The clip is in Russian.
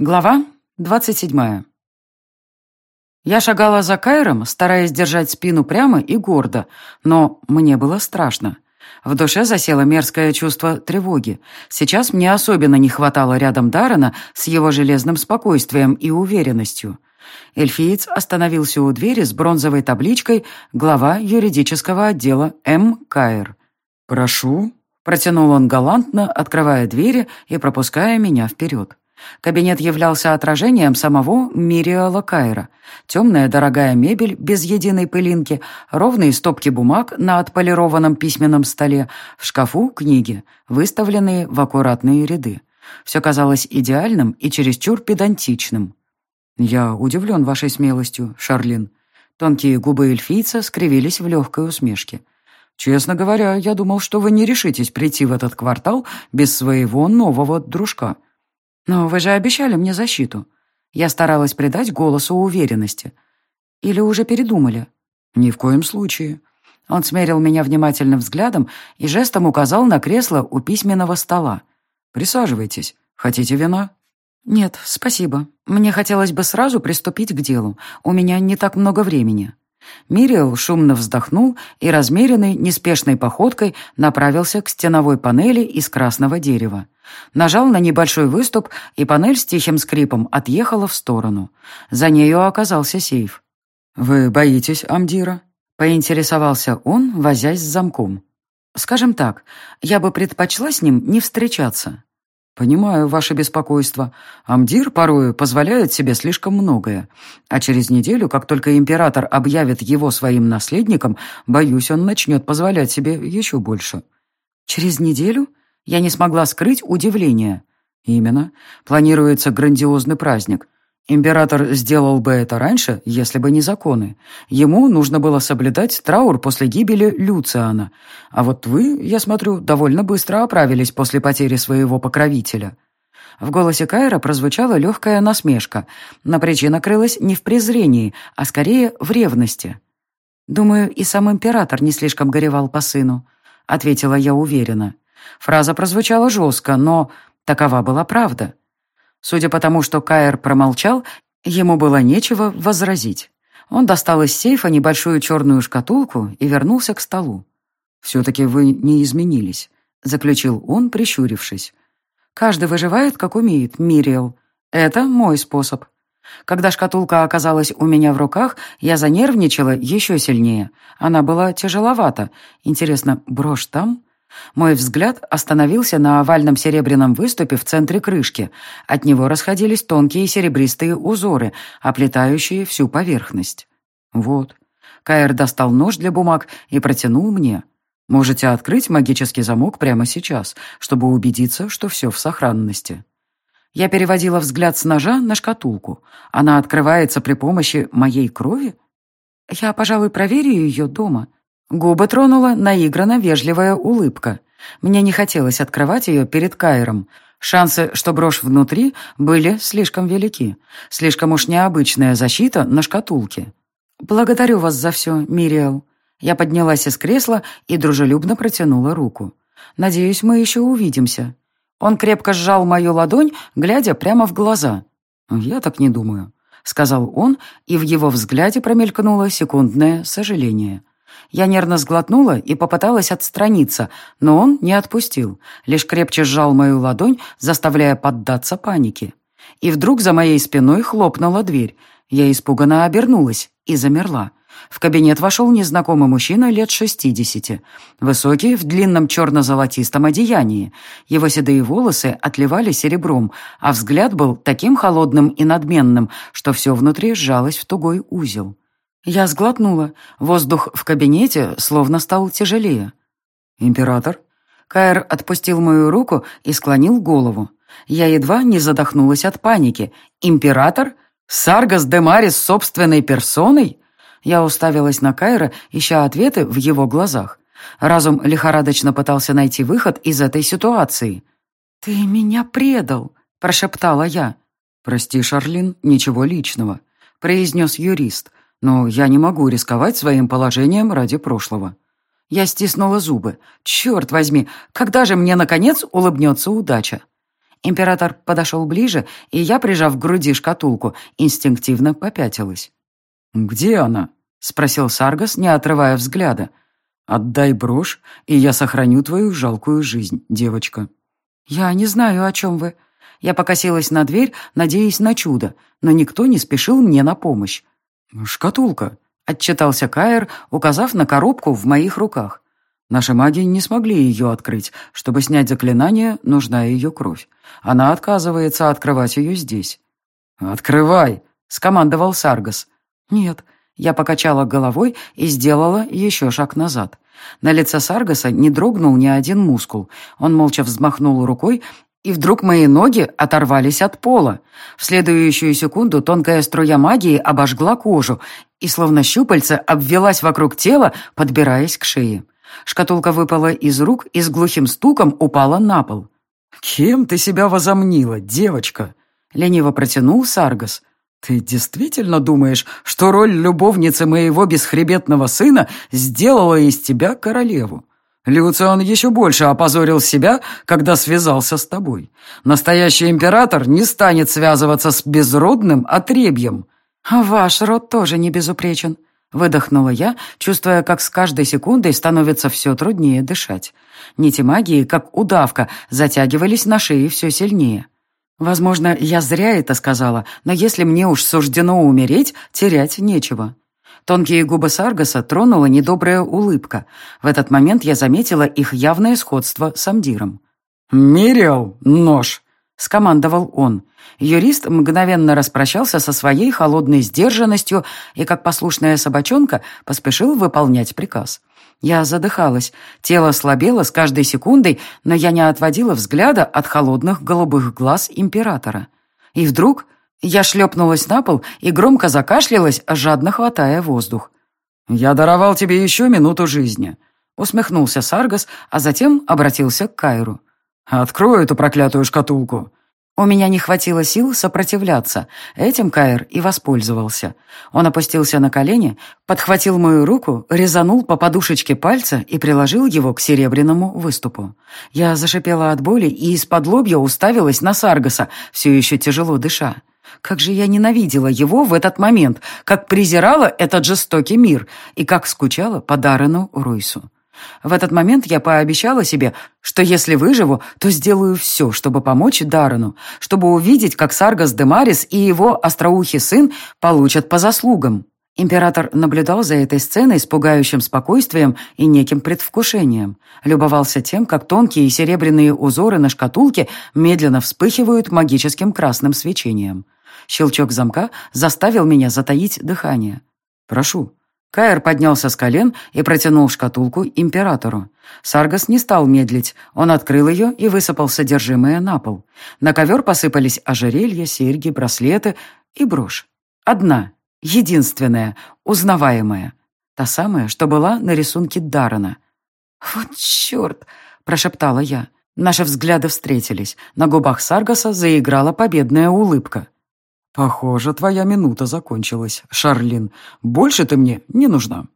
Глава двадцать седьмая. Я шагала за Кайром, стараясь держать спину прямо и гордо, но мне было страшно. В душе засело мерзкое чувство тревоги. Сейчас мне особенно не хватало рядом Дарана с его железным спокойствием и уверенностью. Эльфиец остановился у двери с бронзовой табличкой «Глава юридического отдела М. Кайр». «Прошу», — протянул он галантно, открывая двери и пропуская меня вперед. Кабинет являлся отражением самого Мириала Кайра. Темная дорогая мебель без единой пылинки, ровные стопки бумаг на отполированном письменном столе, в шкафу книги, выставленные в аккуратные ряды. Все казалось идеальным и чересчур педантичным. «Я удивлен вашей смелостью, Шарлин». Тонкие губы эльфийца скривились в легкой усмешке. «Честно говоря, я думал, что вы не решитесь прийти в этот квартал без своего нового дружка». «Но вы же обещали мне защиту». Я старалась придать голосу уверенности. «Или уже передумали?» «Ни в коем случае». Он смерил меня внимательным взглядом и жестом указал на кресло у письменного стола. «Присаживайтесь. Хотите вина?» «Нет, спасибо. Мне хотелось бы сразу приступить к делу. У меня не так много времени». Мириэл шумно вздохнул и размеренной, неспешной походкой направился к стеновой панели из красного дерева. Нажал на небольшой выступ, и панель с тихим скрипом отъехала в сторону. За нею оказался сейф. «Вы боитесь Амдира?» — поинтересовался он, возясь с замком. «Скажем так, я бы предпочла с ним не встречаться». «Понимаю ваше беспокойство. Амдир порою позволяет себе слишком многое. А через неделю, как только император объявит его своим наследником, боюсь, он начнет позволять себе еще больше». «Через неделю?» Я не смогла скрыть удивление. «Именно. Планируется грандиозный праздник. Император сделал бы это раньше, если бы не законы. Ему нужно было соблюдать траур после гибели Люциана. А вот вы, я смотрю, довольно быстро оправились после потери своего покровителя». В голосе Кайра прозвучала легкая насмешка, но причина крылась не в презрении, а скорее в ревности. «Думаю, и сам император не слишком горевал по сыну», — ответила я уверенно. Фраза прозвучала жестко, но такова была правда. Судя по тому, что Каэр промолчал, ему было нечего возразить. Он достал из сейфа небольшую черную шкатулку и вернулся к столу. «Все-таки вы не изменились», — заключил он, прищурившись. «Каждый выживает, как умеет, Мириэл. Это мой способ». Когда шкатулка оказалась у меня в руках, я занервничала еще сильнее. Она была тяжеловата. Интересно, брошь там? Мой взгляд остановился на овальном серебряном выступе в центре крышки. От него расходились тонкие серебристые узоры, оплетающие всю поверхность. Вот. Каэр достал нож для бумаг и протянул мне. Можете открыть магический замок прямо сейчас, чтобы убедиться, что все в сохранности. Я переводила взгляд с ножа на шкатулку. Она открывается при помощи моей крови? Я, пожалуй, проверю ее дома. Губы тронула наигранно вежливая улыбка. Мне не хотелось открывать ее перед Кайром. Шансы, что брошь внутри, были слишком велики. Слишком уж необычная защита на шкатулке. «Благодарю вас за все, Мириэл». Я поднялась из кресла и дружелюбно протянула руку. «Надеюсь, мы еще увидимся». Он крепко сжал мою ладонь, глядя прямо в глаза. «Я так не думаю», — сказал он, и в его взгляде промелькнуло секундное сожаление. Я нервно сглотнула и попыталась отстраниться, но он не отпустил, лишь крепче сжал мою ладонь, заставляя поддаться панике. И вдруг за моей спиной хлопнула дверь. Я испуганно обернулась и замерла. В кабинет вошел незнакомый мужчина лет шестидесяти. Высокий, в длинном черно-золотистом одеянии. Его седые волосы отливали серебром, а взгляд был таким холодным и надменным, что все внутри сжалось в тугой узел. Я сглотнула. Воздух в кабинете словно стал тяжелее. «Император?» Каэр отпустил мою руку и склонил голову. Я едва не задохнулась от паники. «Император? Саргас де Марис собственной персоной?» Я уставилась на Кайра, ища ответы в его глазах. Разум лихорадочно пытался найти выход из этой ситуации. «Ты меня предал», — прошептала я. «Прости, Шарлин, ничего личного», — произнес юрист. Но я не могу рисковать своим положением ради прошлого. Я стиснула зубы. Черт возьми, когда же мне, наконец, улыбнется удача? Император подошел ближе, и я, прижав к груди шкатулку, инстинктивно попятилась. «Где она?» — спросил Саргас, не отрывая взгляда. «Отдай брошь, и я сохраню твою жалкую жизнь, девочка». «Я не знаю, о чем вы». Я покосилась на дверь, надеясь на чудо, но никто не спешил мне на помощь. «Шкатулка», — отчитался Каэр, указав на коробку в моих руках. Наши маги не смогли ее открыть. Чтобы снять заклинание, нужна ее кровь. Она отказывается открывать ее здесь. «Открывай!» — скомандовал Саргас. «Нет». Я покачала головой и сделала еще шаг назад. На лице Саргаса не дрогнул ни один мускул. Он молча взмахнул рукой, и вдруг мои ноги оторвались от пола. В следующую секунду тонкая струя магии обожгла кожу и, словно щупальца, обвелась вокруг тела, подбираясь к шее. Шкатулка выпала из рук и с глухим стуком упала на пол. «Кем ты себя возомнила, девочка?» — лениво протянул Саргас. «Ты действительно думаешь, что роль любовницы моего бесхребетного сына сделала из тебя королеву? Люциан еще больше опозорил себя, когда связался с тобой. Настоящий император не станет связываться с безродным отребьем. Ваш род тоже не безупречен», Выдохнула я, чувствуя, как с каждой секундой становится все труднее дышать. Нити магии, как удавка, затягивались на шее все сильнее. Возможно, я зря это сказала, но если мне уж суждено умереть, терять нечего. Тонкие губы Саргаса тронула недобрая улыбка. В этот момент я заметила их явное сходство с Амдиром. «Мириал, нож!» — скомандовал он. Юрист мгновенно распрощался со своей холодной сдержанностью и, как послушная собачонка, поспешил выполнять приказ. Я задыхалась, тело слабело с каждой секундой, но я не отводила взгляда от холодных голубых глаз императора. И вдруг я шлепнулась на пол и громко закашлялась, жадно хватая воздух. «Я даровал тебе еще минуту жизни», — усмехнулся Саргас, а затем обратился к Кайру. «Открой эту проклятую шкатулку». У меня не хватило сил сопротивляться. Этим Каир и воспользовался. Он опустился на колени, подхватил мою руку, резанул по подушечке пальца и приложил его к серебряному выступу. Я зашипела от боли и из-под лобья уставилась на Саргаса, все еще тяжело дыша. Как же я ненавидела его в этот момент, как презирала этот жестокий мир и как скучала по Даррену Ройсу. В этот момент я пообещала себе, что если выживу, то сделаю все, чтобы помочь Даррену, чтобы увидеть, как Саргас Демарис и его остроухий сын получат по заслугам. Император наблюдал за этой сценой с пугающим спокойствием и неким предвкушением. Любовался тем, как тонкие серебряные узоры на шкатулке медленно вспыхивают магическим красным свечением. Щелчок замка заставил меня затаить дыхание. «Прошу», Каэр поднялся с колен и протянул шкатулку императору. Саргас не стал медлить. Он открыл ее и высыпал содержимое на пол. На ковер посыпались ожерелья, серьги, браслеты и брошь. Одна, единственная, узнаваемая. Та самая, что была на рисунке Дарана. «Вот черт!» — прошептала я. Наши взгляды встретились. На губах Саргаса заиграла победная улыбка. «Похоже, твоя минута закончилась, Шарлин. Больше ты мне не нужна».